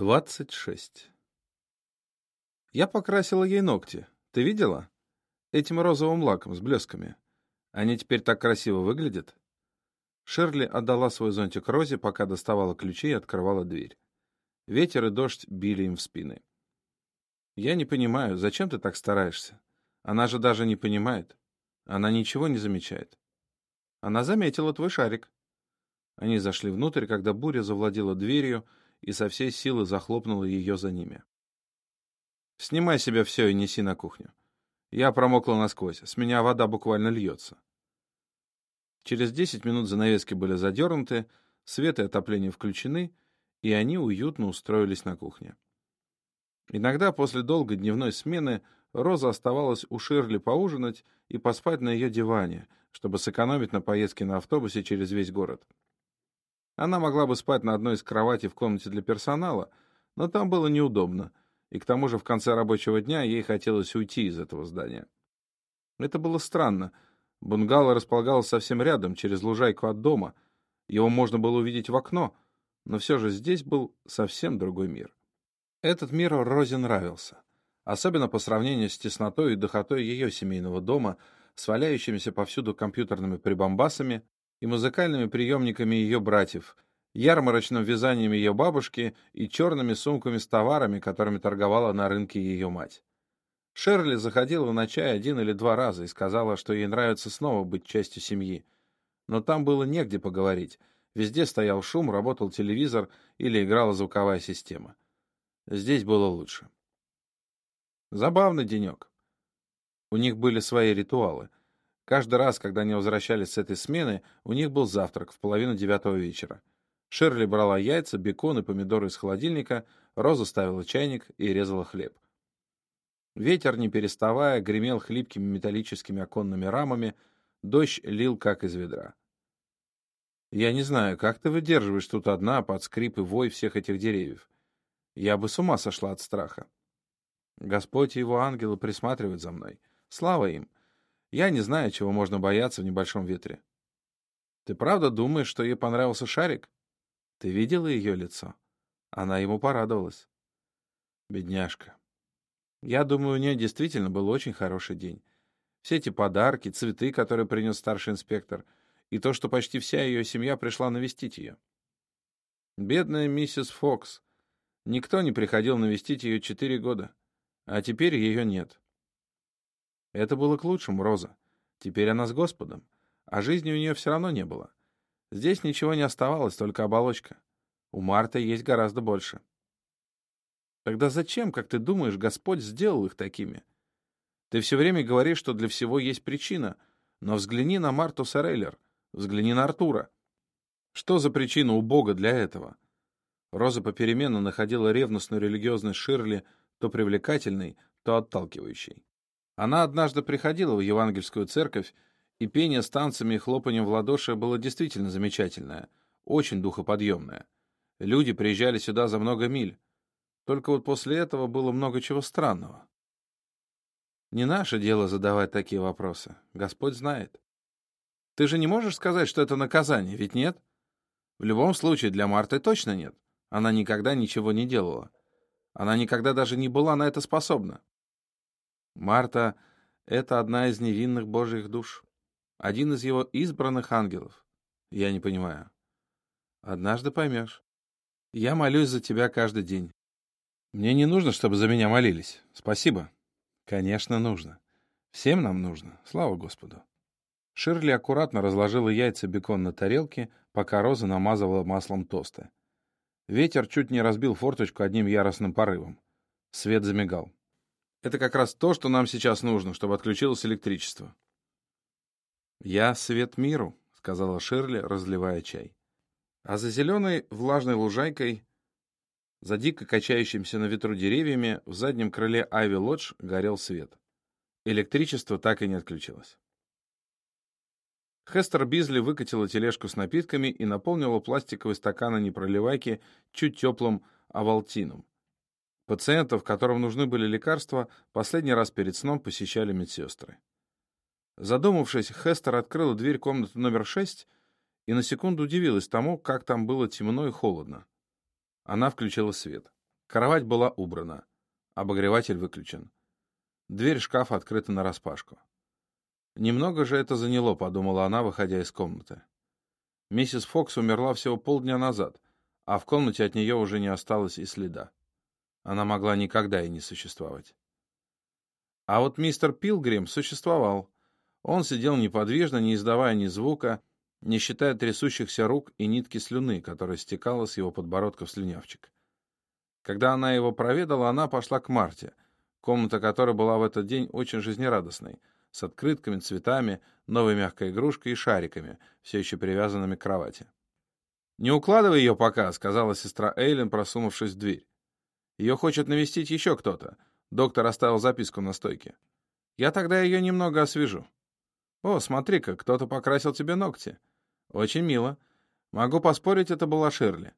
26. Я покрасила ей ногти. Ты видела? Этим розовым лаком с блесками. Они теперь так красиво выглядят. Шерли отдала свой зонтик Розе, пока доставала ключи и открывала дверь. Ветер и дождь били им в спины. «Я не понимаю, зачем ты так стараешься? Она же даже не понимает. Она ничего не замечает. Она заметила твой шарик». Они зашли внутрь, когда буря завладела дверью, и со всей силы захлопнула ее за ними. «Снимай себе все и неси на кухню. Я промокла насквозь, с меня вода буквально льется». Через десять минут занавески были задернуты, свет и отопление включены, и они уютно устроились на кухне. Иногда после долгой дневной смены Роза оставалась у Ширли поужинать и поспать на ее диване, чтобы сэкономить на поездке на автобусе через весь город. Она могла бы спать на одной из кроватей в комнате для персонала, но там было неудобно, и к тому же в конце рабочего дня ей хотелось уйти из этого здания. Это было странно. Бунгало располагалось совсем рядом, через лужайку от дома. Его можно было увидеть в окно, но все же здесь был совсем другой мир. Этот мир Розе нравился, особенно по сравнению с теснотой и духотой ее семейного дома, с валяющимися повсюду компьютерными прибамбасами, и музыкальными приемниками ее братьев, ярмарочным вязанием ее бабушки и черными сумками с товарами, которыми торговала на рынке ее мать. Шерли заходила на чай один или два раза и сказала, что ей нравится снова быть частью семьи. Но там было негде поговорить. Везде стоял шум, работал телевизор или играла звуковая система. Здесь было лучше. Забавный денек. У них были свои ритуалы — Каждый раз, когда они возвращались с этой смены, у них был завтрак в половину девятого вечера. Шерли брала яйца, бекон и помидоры из холодильника, Роза ставила чайник и резала хлеб. Ветер, не переставая, гремел хлипкими металлическими оконными рамами, дождь лил, как из ведра. «Я не знаю, как ты выдерживаешь тут одна под скрип и вой всех этих деревьев. Я бы с ума сошла от страха. Господь и его ангелы присматривают за мной. Слава им!» Я не знаю, чего можно бояться в небольшом ветре. Ты правда думаешь, что ей понравился шарик? Ты видела ее лицо? Она ему порадовалась. Бедняжка. Я думаю, у нее действительно был очень хороший день. Все эти подарки, цветы, которые принес старший инспектор, и то, что почти вся ее семья пришла навестить ее. Бедная миссис Фокс. Никто не приходил навестить ее четыре года, а теперь ее нет. Это было к лучшему, Роза. Теперь она с Господом, а жизни у нее все равно не было. Здесь ничего не оставалось, только оболочка. У Марты есть гораздо больше. Тогда зачем, как ты думаешь, Господь сделал их такими? Ты все время говоришь, что для всего есть причина, но взгляни на Марту Сарейлер, взгляни на Артура. Что за причина у Бога для этого? Роза попеременно находила ревностную религиозность Ширли то привлекательной, то отталкивающей. Она однажды приходила в евангельскую церковь, и пение с танцами и хлопанием в ладоши было действительно замечательное, очень духоподъемное. Люди приезжали сюда за много миль. Только вот после этого было много чего странного. Не наше дело задавать такие вопросы. Господь знает. Ты же не можешь сказать, что это наказание, ведь нет? В любом случае, для Марты точно нет. Она никогда ничего не делала. Она никогда даже не была на это способна. Марта — это одна из невинных божьих душ, один из его избранных ангелов. Я не понимаю. Однажды поймешь. Я молюсь за тебя каждый день. Мне не нужно, чтобы за меня молились. Спасибо. Конечно, нужно. Всем нам нужно. Слава Господу. Ширли аккуратно разложила яйца бекон на тарелке, пока Роза намазывала маслом тосты. Ветер чуть не разбил форточку одним яростным порывом. Свет замигал. Это как раз то, что нам сейчас нужно, чтобы отключилось электричество. «Я свет миру», — сказала Ширли, разливая чай. А за зеленой влажной лужайкой, за дико качающимся на ветру деревьями, в заднем крыле Айви Лодж горел свет. Электричество так и не отключилось. Хестер Бизли выкатила тележку с напитками и наполнила пластиковый стакан непроливайки чуть теплым авалтином. Пациентов, которым нужны были лекарства, последний раз перед сном посещали медсестры. Задумавшись, Хестер открыла дверь комнаты номер шесть и на секунду удивилась тому, как там было темно и холодно. Она включила свет. Кровать была убрана. Обогреватель выключен. Дверь шкафа открыта нараспашку. Немного же это заняло, подумала она, выходя из комнаты. Миссис Фокс умерла всего полдня назад, а в комнате от нее уже не осталось и следа. Она могла никогда и не существовать. А вот мистер Пилгрим существовал. Он сидел неподвижно, не издавая ни звука, не считая трясущихся рук и нитки слюны, которая стекала с его подбородка в слюнявчик. Когда она его проведала, она пошла к Марте, комната которой была в этот день очень жизнерадостной, с открытками, цветами, новой мягкой игрушкой и шариками, все еще привязанными к кровати. «Не укладывай ее пока», — сказала сестра Эйлин, просунувшись в дверь. «Ее хочет навестить еще кто-то. Доктор оставил записку на стойке. Я тогда ее немного освежу. О, смотри-ка, кто-то покрасил тебе ногти. Очень мило. Могу поспорить, это была Ширли.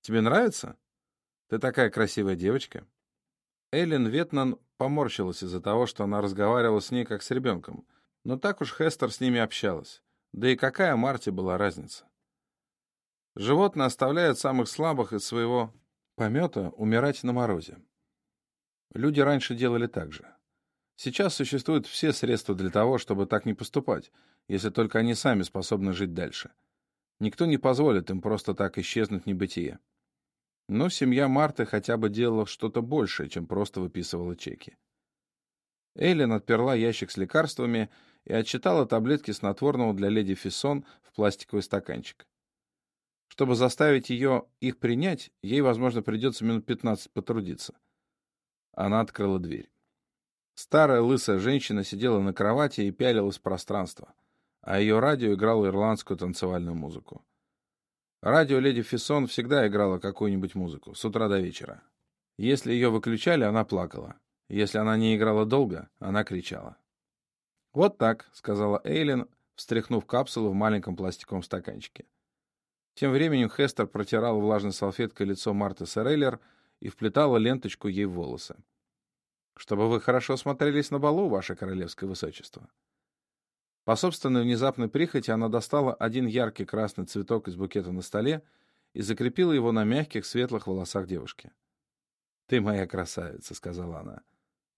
Тебе нравится? Ты такая красивая девочка. Эллен Ветнан поморщилась из-за того, что она разговаривала с ней как с ребенком. Но так уж Хестер с ними общалась. Да и какая Марте была разница? Животное оставляет самых слабых из своего помета умирать на морозе. Люди раньше делали так же. Сейчас существуют все средства для того, чтобы так не поступать, если только они сами способны жить дальше. Никто не позволит им просто так исчезнуть в небытие. Но семья Марты хотя бы делала что-то большее, чем просто выписывала чеки. Эйлин отперла ящик с лекарствами и отчитала таблетки снотворного для леди Фиссон в пластиковый стаканчик. Чтобы заставить ее их принять, ей, возможно, придется минут 15 потрудиться. Она открыла дверь. Старая лысая женщина сидела на кровати и пялилась в пространство, а ее радио играло ирландскую танцевальную музыку. Радио леди Фессон всегда играла какую-нибудь музыку, с утра до вечера. Если ее выключали, она плакала. Если она не играла долго, она кричала. «Вот так», — сказала Эйлин, встряхнув капсулу в маленьком пластиковом стаканчике. Тем временем Хестер протирала влажной салфеткой лицо Марты Сорейлер и вплетала ленточку ей в волосы чтобы вы хорошо смотрелись на балу, ваше королевское высочество». По собственной внезапной прихоти она достала один яркий красный цветок из букета на столе и закрепила его на мягких светлых волосах девушки. «Ты моя красавица», — сказала она.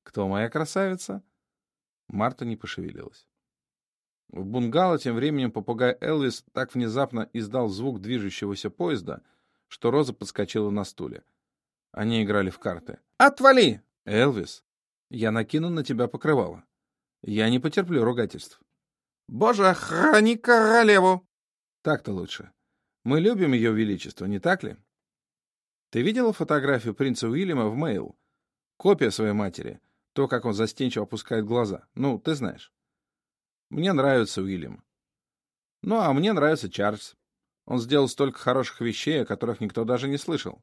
«Кто моя красавица?» Марта не пошевелилась. В бунгало тем временем попугай Элвис так внезапно издал звук движущегося поезда, что Роза подскочила на стуле. Они играли в карты. «Отвали!» «Элвис!» Я накину на тебя покрывало. Я не потерплю ругательств. Боже, храни королеву! Так-то лучше. Мы любим ее величество, не так ли? Ты видела фотографию принца Уильяма в мейл? Копия своей матери. То, как он застенчиво опускает глаза. Ну, ты знаешь. Мне нравится Уильям. Ну, а мне нравится Чарльз. Он сделал столько хороших вещей, о которых никто даже не слышал.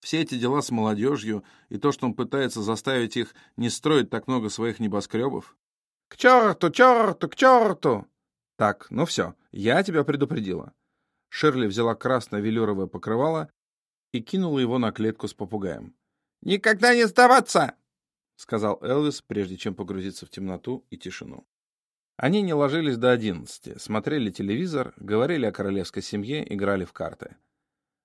Все эти дела с молодежью и то, что он пытается заставить их не строить так много своих небоскребов. «К черту, черту, к черту!» «Так, ну все, я тебя предупредила». Ширли взяла красное велюровое покрывало и кинула его на клетку с попугаем. «Никогда не сдаваться!» — сказал Элвис, прежде чем погрузиться в темноту и тишину. Они не ложились до одиннадцати, смотрели телевизор, говорили о королевской семье, играли в карты.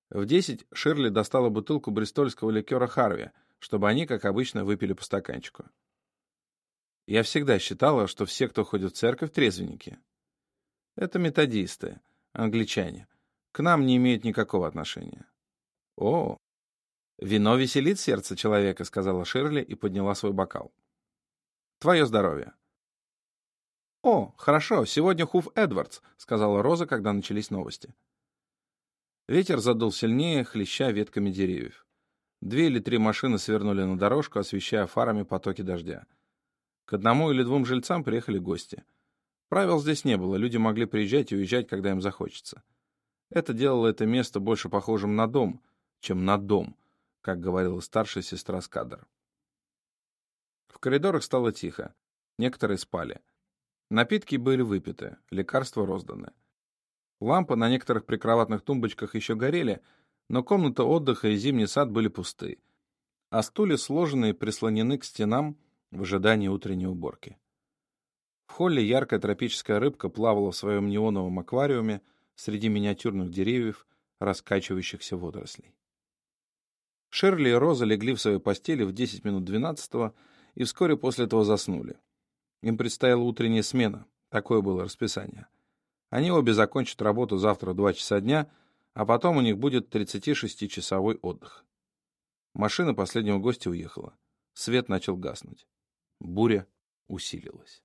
В десять Ширли достала бутылку бристольского ликера Харви, чтобы они, как обычно, выпили по стаканчику. Я всегда считала, что все, кто ходит в церковь, трезвенники. Это методисты, англичане. К нам не имеют никакого отношения. О, вино веселит сердце человека, сказала Ширли и подняла свой бокал. Твое здоровье. О, хорошо, сегодня Хуф Эдвардс, сказала Роза, когда начались новости. Ветер задул сильнее, хлеща ветками деревьев. Две или три машины свернули на дорожку, освещая фарами потоки дождя. К одному или двум жильцам приехали гости. Правил здесь не было, люди могли приезжать и уезжать, когда им захочется. Это делало это место больше похожим на дом, чем на дом, как говорила старшая сестра Скадр. В коридорах стало тихо. Некоторые спали. Напитки были выпиты, лекарства розданы. Лампы на некоторых прикроватных тумбочках еще горели, но комната отдыха и зимний сад были пусты, а стулья сложены и прислонены к стенам в ожидании утренней уборки. В холле яркая тропическая рыбка плавала в своем неоновом аквариуме среди миниатюрных деревьев, раскачивающихся водорослей. Шерли и Роза легли в своей постели в 10 минут 12 и вскоре после этого заснули. Им предстояла утренняя смена, такое было расписание. Они обе закончат работу завтра в 2 часа дня, а потом у них будет 36-часовой отдых. Машина последнего гостя уехала. Свет начал гаснуть. Буря усилилась.